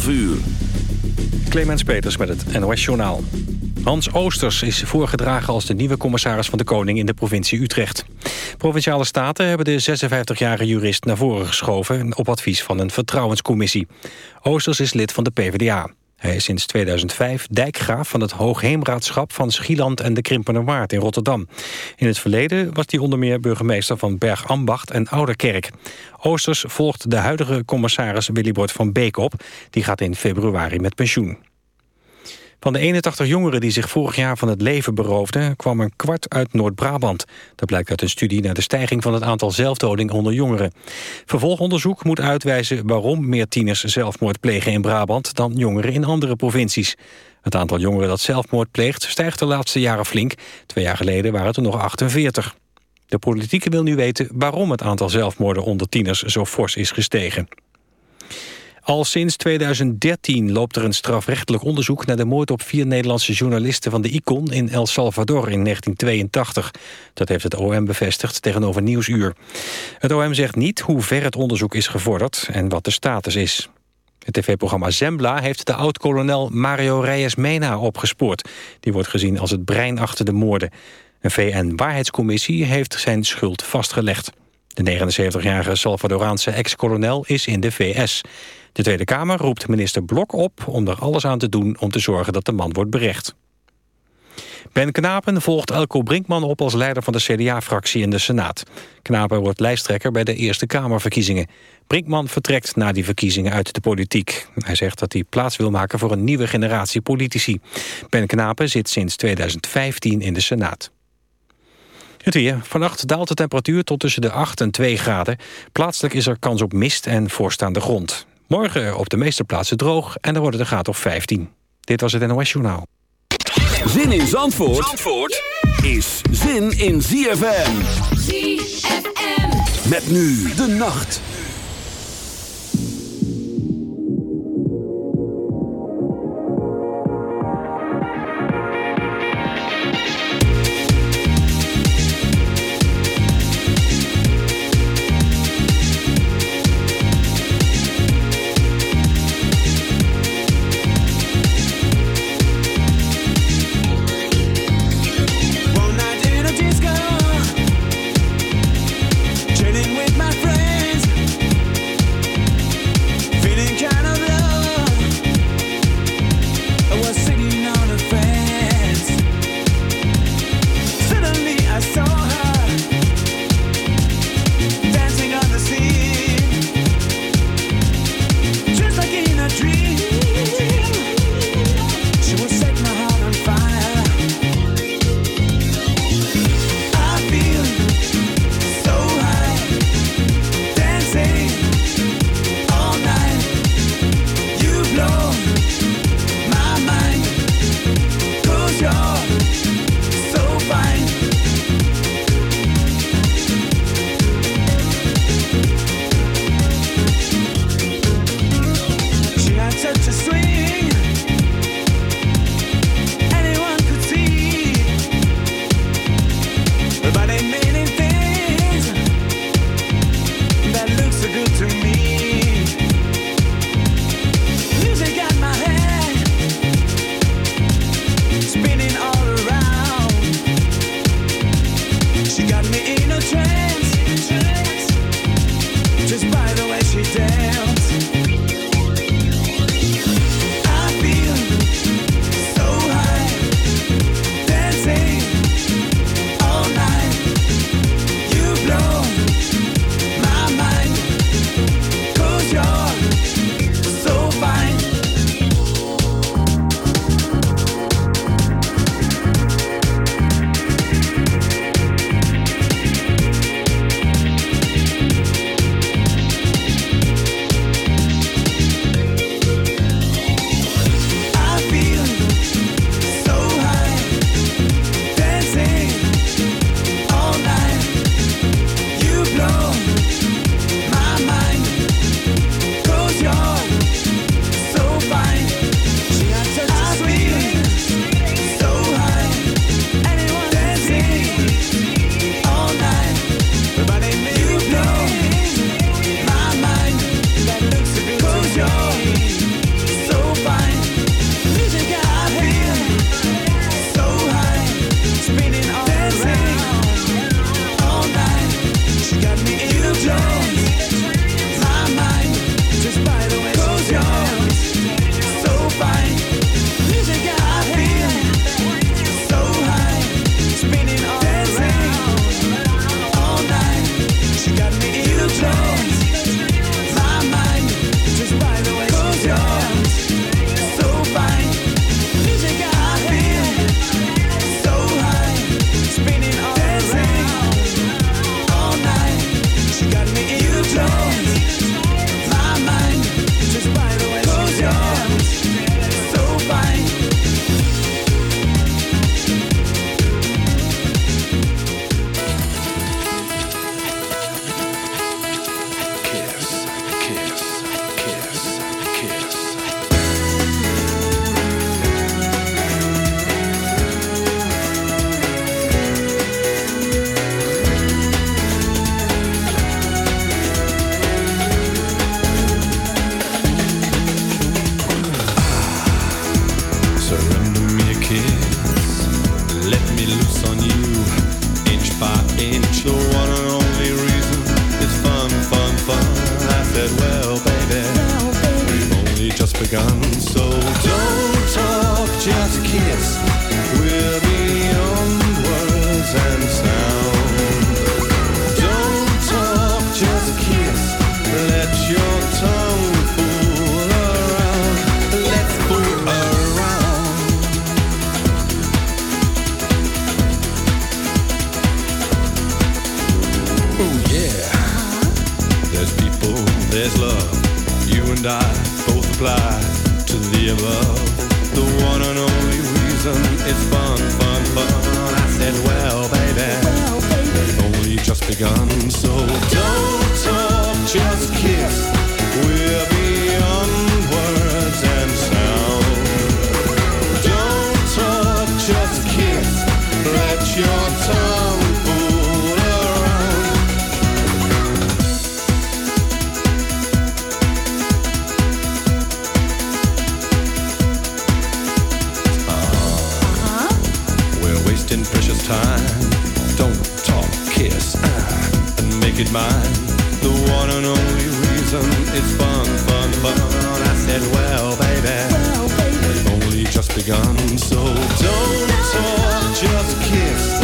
12 uur. Clemens Peters met het NOS Journaal. Hans Oosters is voorgedragen als de nieuwe commissaris van de Koning in de provincie Utrecht. Provinciale Staten hebben de 56-jarige jurist naar voren geschoven... op advies van een vertrouwenscommissie. Oosters is lid van de PvdA. Hij is sinds 2005 dijkgraaf van het Hoogheemraadschap van Schieland en de Krimpenerwaard in Rotterdam. In het verleden was hij onder meer burgemeester van Bergambacht en Ouderkerk. Oosters volgt de huidige commissaris Willybord van Beek op. Die gaat in februari met pensioen. Van de 81 jongeren die zich vorig jaar van het leven beroofden... kwam een kwart uit Noord-Brabant. Dat blijkt uit een studie naar de stijging van het aantal zelfdodingen onder jongeren. Vervolgonderzoek moet uitwijzen waarom meer tieners zelfmoord plegen in Brabant... dan jongeren in andere provincies. Het aantal jongeren dat zelfmoord pleegt stijgt de laatste jaren flink. Twee jaar geleden waren het er nog 48. De politiek wil nu weten waarom het aantal zelfmoorden onder tieners zo fors is gestegen. Al sinds 2013 loopt er een strafrechtelijk onderzoek... naar de moord op vier Nederlandse journalisten van de ICON in El Salvador in 1982. Dat heeft het OM bevestigd tegenover Nieuwsuur. Het OM zegt niet hoe ver het onderzoek is gevorderd en wat de status is. Het tv-programma Zembla heeft de oud-kolonel Mario Reyes Mena opgespoord. Die wordt gezien als het brein achter de moorden. Een VN-waarheidscommissie heeft zijn schuld vastgelegd. De 79-jarige Salvadoraanse ex-kolonel is in de VS. De Tweede Kamer roept minister Blok op om er alles aan te doen... om te zorgen dat de man wordt berecht. Ben Knapen volgt Elko Brinkman op als leider van de CDA-fractie in de Senaat. Knapen wordt lijsttrekker bij de Eerste Kamerverkiezingen. Brinkman vertrekt na die verkiezingen uit de politiek. Hij zegt dat hij plaats wil maken voor een nieuwe generatie politici. Ben Knapen zit sinds 2015 in de Senaat. Het weer. Vannacht daalt de temperatuur tot tussen de 8 en 2 graden. Plaatselijk is er kans op mist en voorstaande grond. Morgen op de meeste plaatsen droog en dan wordt het een graad of 15. Dit was het NOS Journaal. Zin in Zandvoort, Zandvoort is zin in ZFM. ZFM. Met nu de nacht. time. Don't talk, kiss, ah, and make it mine. The one and only reason is fun, fun, fun. I said, well, baby, well, baby. only just begun, so don't talk, just kiss.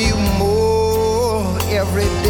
you more every day.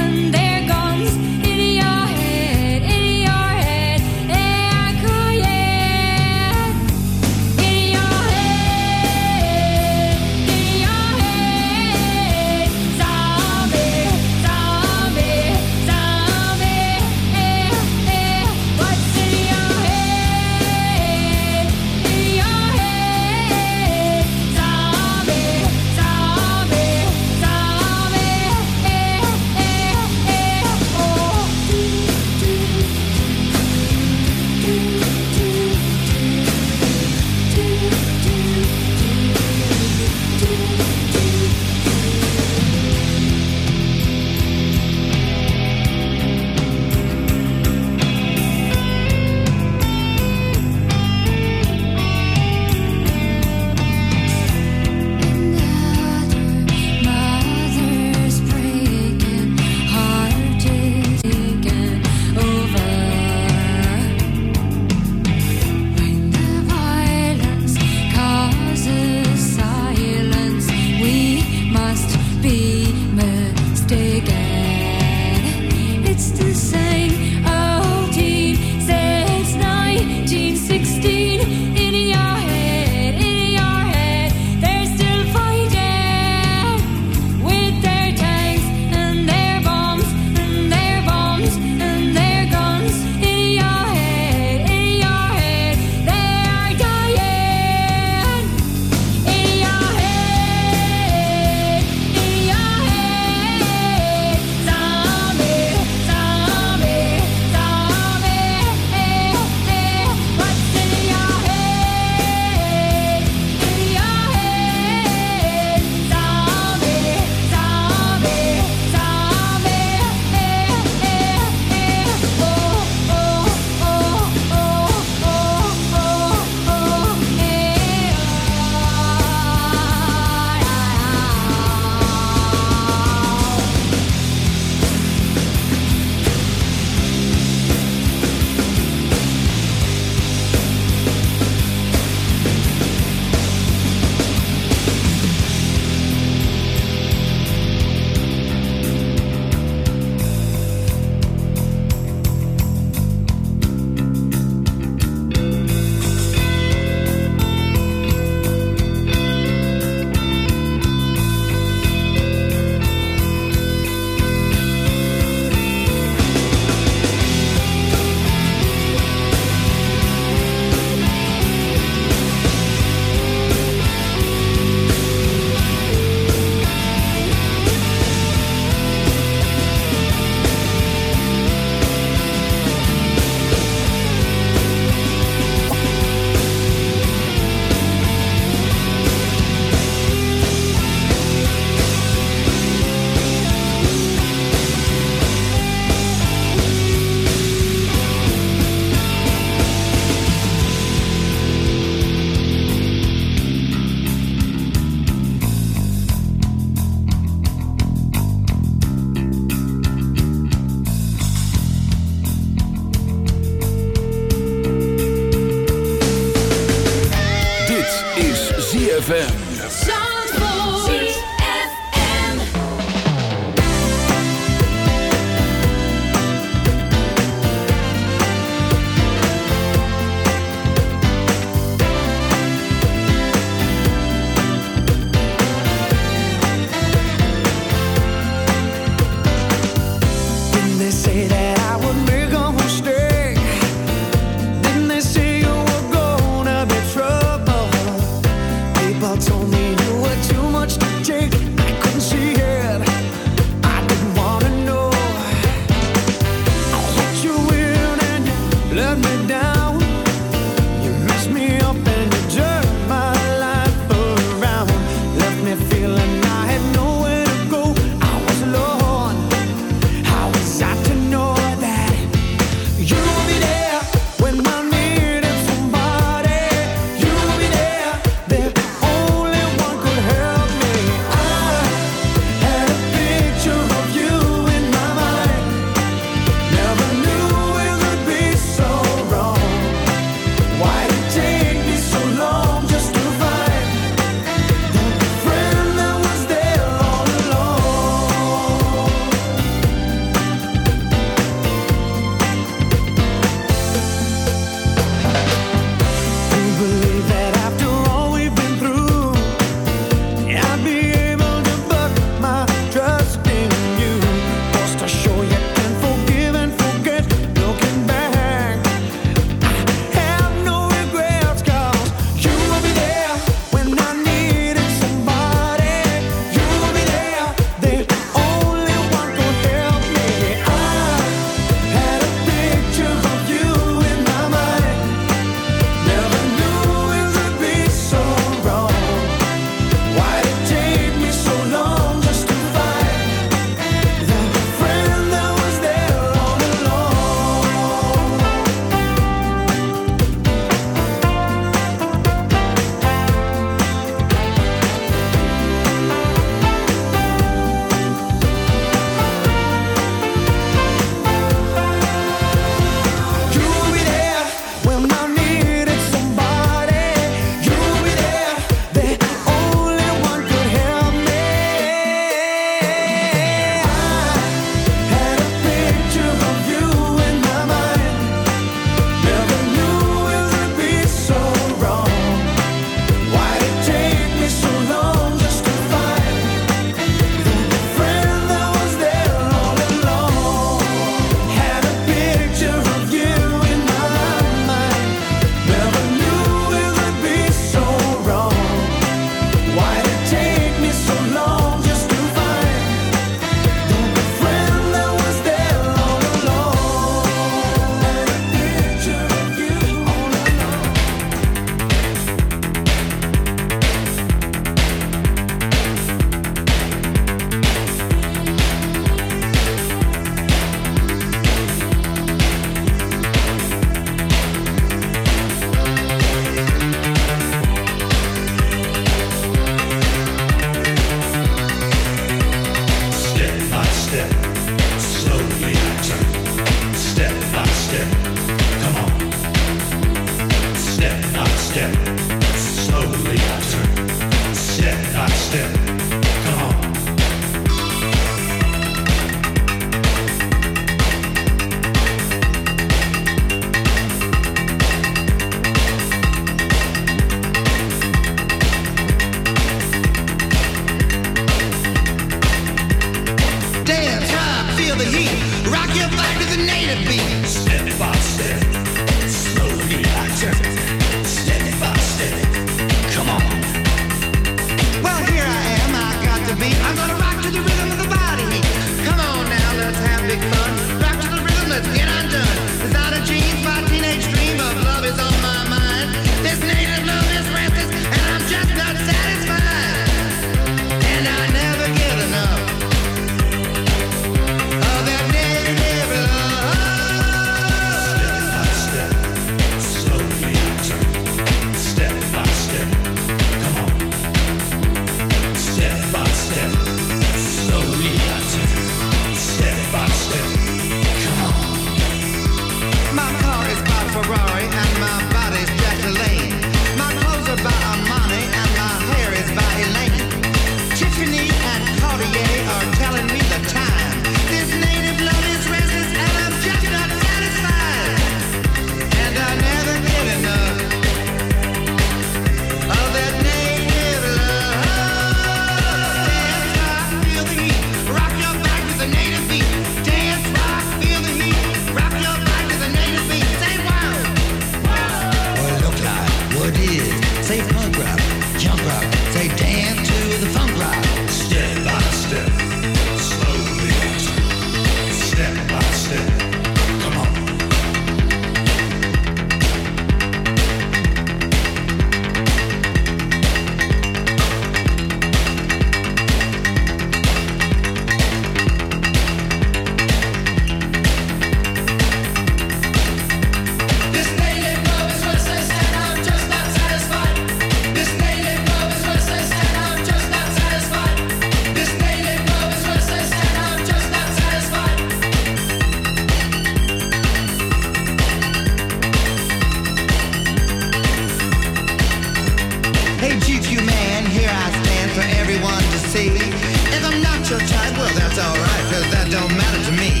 Hey GQ man, here I stand for everyone to see. If I'm not your type, well that's alright, cause that don't matter to me.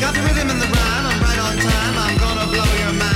Got the rhythm and the rhyme, I'm right on time, I'm gonna blow your mind.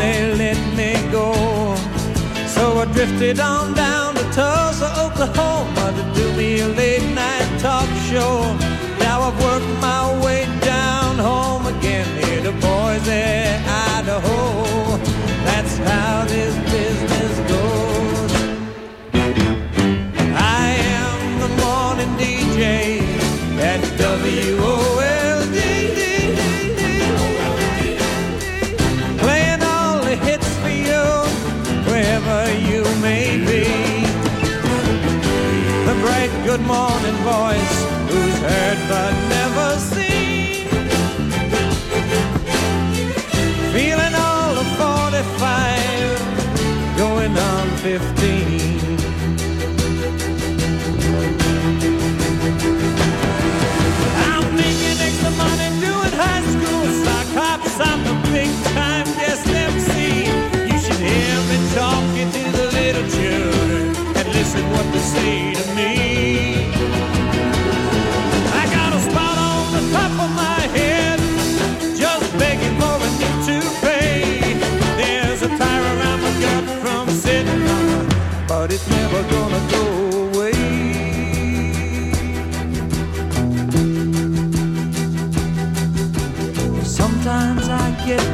they let me go. So I drifted on down morning voice,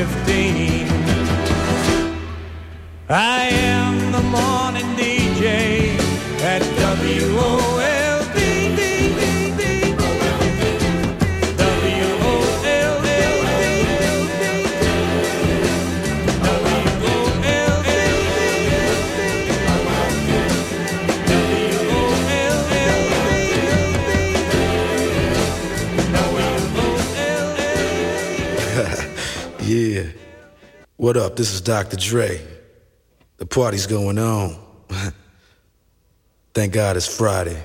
15. I am the morning DJ at WOLD. What up? This is Dr. Dre. The party's going on. Thank God it's Friday.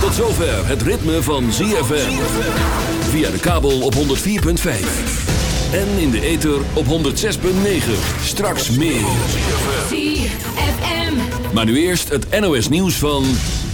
Tot zover het ritme van ZFM. Via de kabel op 104.5. En in de ether op 106.9. Straks meer. ZFM. Maar nu eerst het NOS nieuws van...